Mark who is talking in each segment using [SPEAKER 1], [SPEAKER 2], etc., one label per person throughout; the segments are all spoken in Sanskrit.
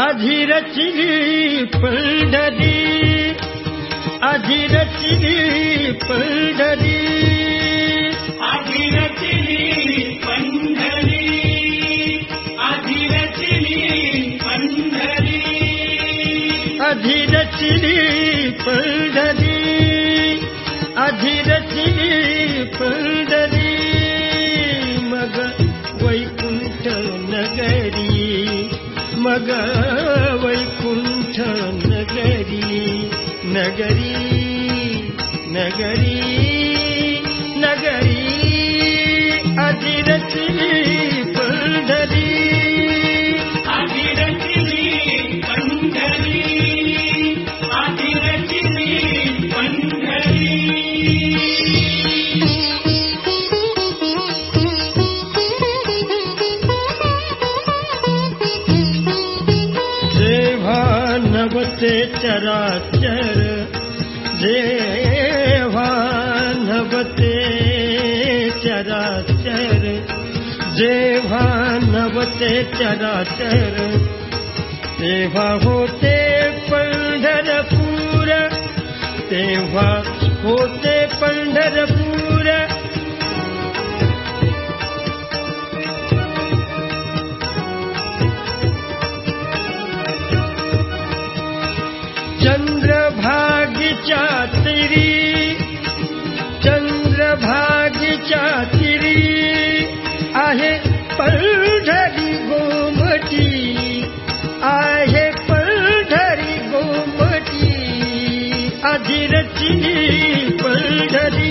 [SPEAKER 1] अधिरचिली पंढरी अधिरचिली पंढरी
[SPEAKER 2] अधिरचिली पंढरी अधिरचिली पंढरी
[SPEAKER 1] अधिरचिली पंढरी अधिरचिली पंढरी मग वैकुंठ नगरी। मग नगरी नगरी अधिरचिली पंढरी जेव्हा नवते चराचर चराचर। जेव्हा नवते चराचर तेव्हा होते पंढरपूर। तेव्हा होते पंढरपूर। चंद्रभागीच्या तिरी पंढरी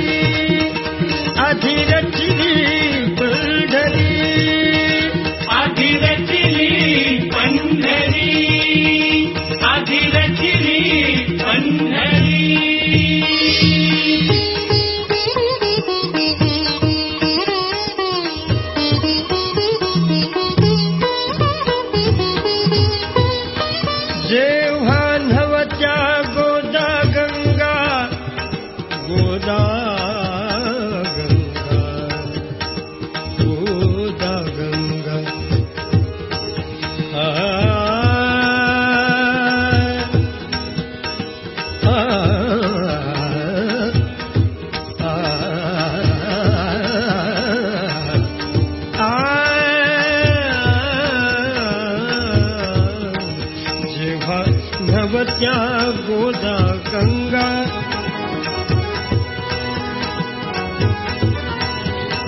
[SPEAKER 1] गोदा गंगा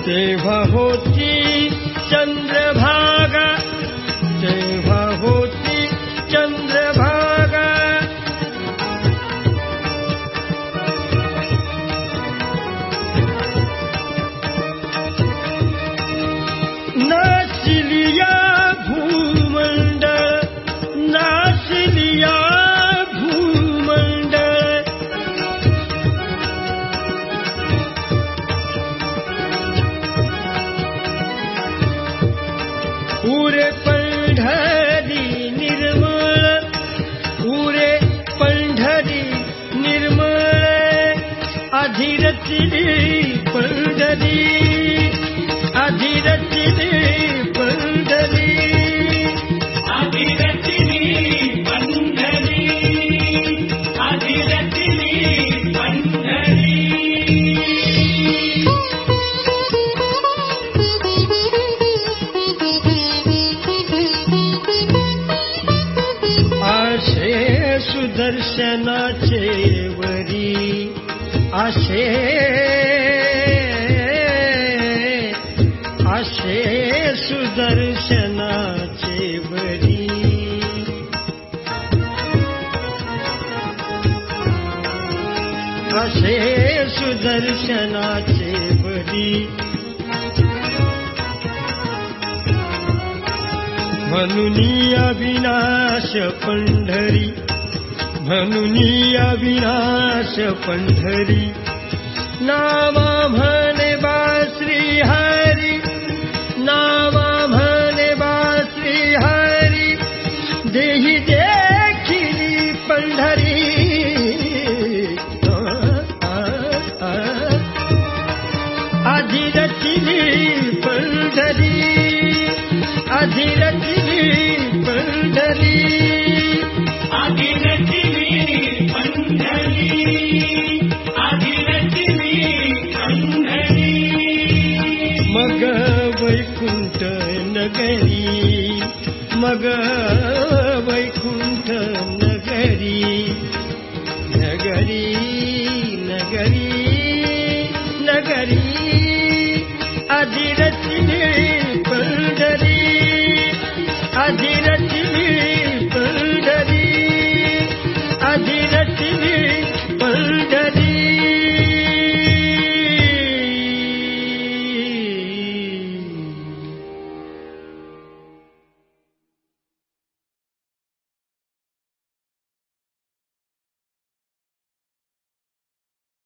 [SPEAKER 1] तेव्हा होती अधिरचिली पंढरी अधिरचिली पंढरी
[SPEAKER 2] अधिरचिली पंढरी अधिरचिली पंढरी
[SPEAKER 1] आशे सुदर्शनाचे वरी आशे आशे सुदर्शनाचे बरी असे सुदर्शनाचे बरी म्हणून अविनाश पंढरी म्हणून अविनाश बा श्री हरी नावा म्हणे बा श्री हरी देही मग